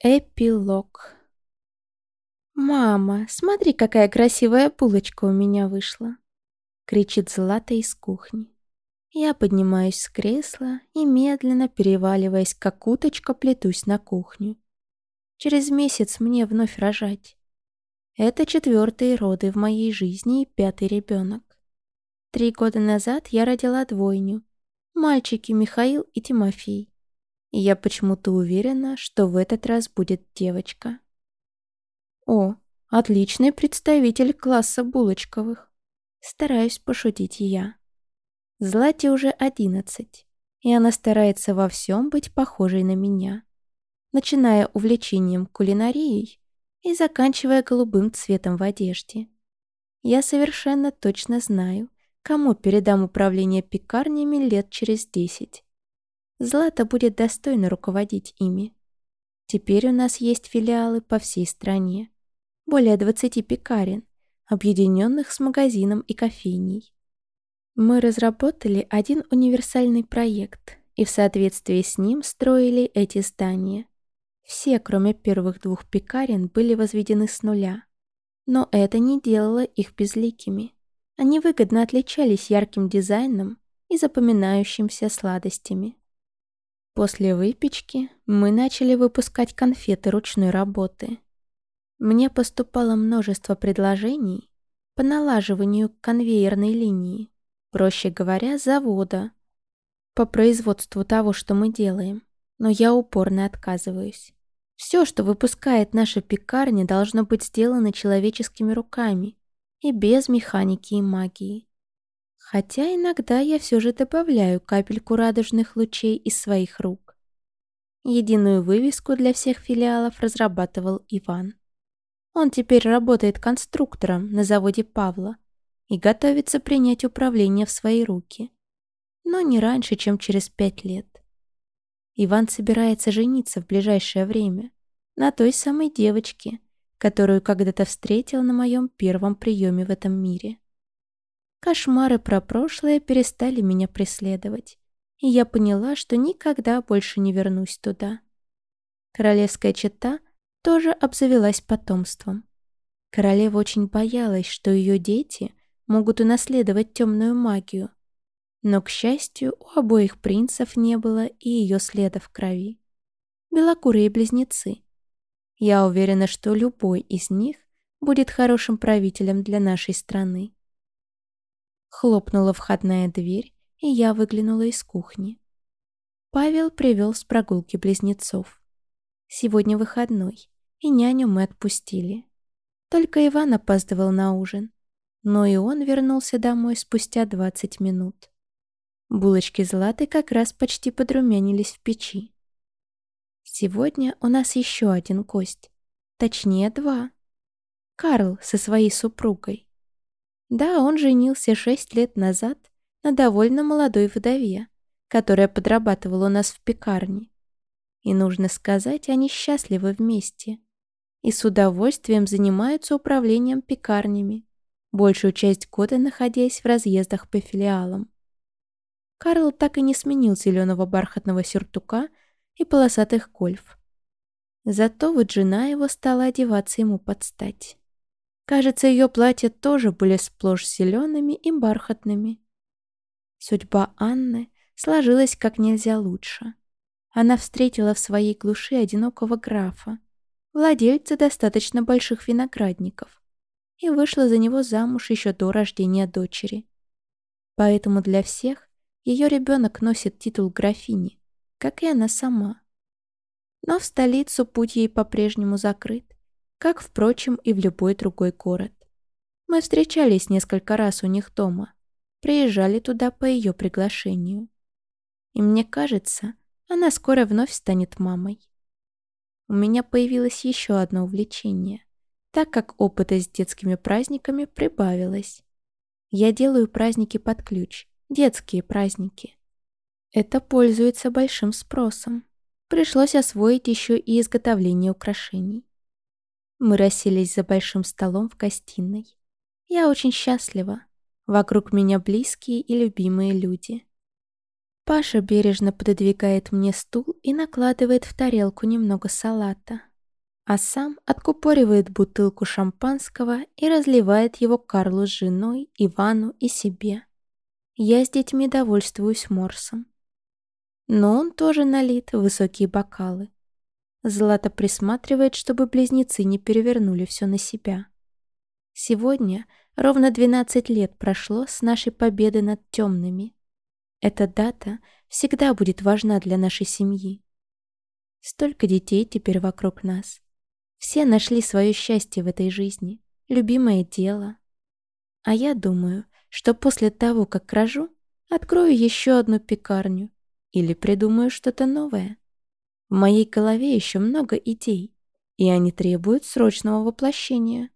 Эпилог. «Мама, смотри, какая красивая булочка у меня вышла!» — кричит Злата из кухни. Я поднимаюсь с кресла и, медленно переваливаясь, как уточка, плетусь на кухню. Через месяц мне вновь рожать. Это четвертые роды в моей жизни и пятый ребенок. Три года назад я родила двойню. Мальчики Михаил и Тимофей. И я почему-то уверена, что в этот раз будет девочка. О, отличный представитель класса булочковых. Стараюсь пошутить я. Злате уже одиннадцать, и она старается во всем быть похожей на меня. Начиная увлечением кулинарией и заканчивая голубым цветом в одежде. Я совершенно точно знаю, кому передам управление пекарнями лет через десять. Злата будет достойно руководить ими. Теперь у нас есть филиалы по всей стране. Более 20 пекарен, объединенных с магазином и кофейней. Мы разработали один универсальный проект и в соответствии с ним строили эти здания. Все, кроме первых двух пекарен, были возведены с нуля. Но это не делало их безликими. Они выгодно отличались ярким дизайном и запоминающимся сладостями. После выпечки мы начали выпускать конфеты ручной работы. Мне поступало множество предложений по налаживанию конвейерной линии, проще говоря, завода, по производству того, что мы делаем, но я упорно отказываюсь. Все, что выпускает наша пекарня, должно быть сделано человеческими руками и без механики и магии. Хотя иногда я все же добавляю капельку радужных лучей из своих рук. Единую вывеску для всех филиалов разрабатывал Иван. Он теперь работает конструктором на заводе Павла и готовится принять управление в свои руки. Но не раньше, чем через пять лет. Иван собирается жениться в ближайшее время на той самой девочке, которую когда-то встретил на моем первом приеме в этом мире. Кошмары про прошлое перестали меня преследовать, и я поняла, что никогда больше не вернусь туда. Королевская чета тоже обзавелась потомством. Королева очень боялась, что ее дети могут унаследовать темную магию. Но, к счастью, у обоих принцев не было и ее следа в крови. Белокурые близнецы. Я уверена, что любой из них будет хорошим правителем для нашей страны. Хлопнула входная дверь, и я выглянула из кухни. Павел привел с прогулки близнецов. Сегодня выходной, и няню мы отпустили. Только Иван опаздывал на ужин, но и он вернулся домой спустя 20 минут. Булочки Златы как раз почти подрумянились в печи. Сегодня у нас еще один гость. Точнее, два. Карл со своей супругой. Да, он женился шесть лет назад на довольно молодой вдове, которая подрабатывала у нас в пекарне. И нужно сказать, они счастливы вместе. И с удовольствием занимаются управлением пекарнями, большую часть года находясь в разъездах по филиалам. Карл так и не сменил зеленого бархатного сюртука и полосатых гольф. Зато вот жена его стала одеваться ему под стать. Кажется, ее платья тоже были сплошь зелеными и бархатными. Судьба Анны сложилась как нельзя лучше. Она встретила в своей глуши одинокого графа, владельца достаточно больших виноградников, и вышла за него замуж еще до рождения дочери. Поэтому для всех ее ребенок носит титул графини, как и она сама. Но в столицу путь ей по-прежнему закрыт как, впрочем, и в любой другой город. Мы встречались несколько раз у них дома, приезжали туда по ее приглашению. И мне кажется, она скоро вновь станет мамой. У меня появилось еще одно увлечение, так как опыта с детскими праздниками прибавилось. Я делаю праздники под ключ, детские праздники. Это пользуется большим спросом. Пришлось освоить еще и изготовление украшений. Мы расселись за большим столом в гостиной. Я очень счастлива. Вокруг меня близкие и любимые люди. Паша бережно пододвигает мне стул и накладывает в тарелку немного салата. а сам откупоривает бутылку шампанского и разливает его Карлу с женой, Ивану и себе. Я с детьми довольствуюсь морсом. Но он тоже налит в высокие бокалы. Злата присматривает, чтобы близнецы не перевернули все на себя. Сегодня ровно 12 лет прошло с нашей победы над темными. Эта дата всегда будет важна для нашей семьи. Столько детей теперь вокруг нас. Все нашли свое счастье в этой жизни, любимое дело. А я думаю, что после того, как рожу, открою еще одну пекарню или придумаю что-то новое. В моей голове еще много идей, и они требуют срочного воплощения.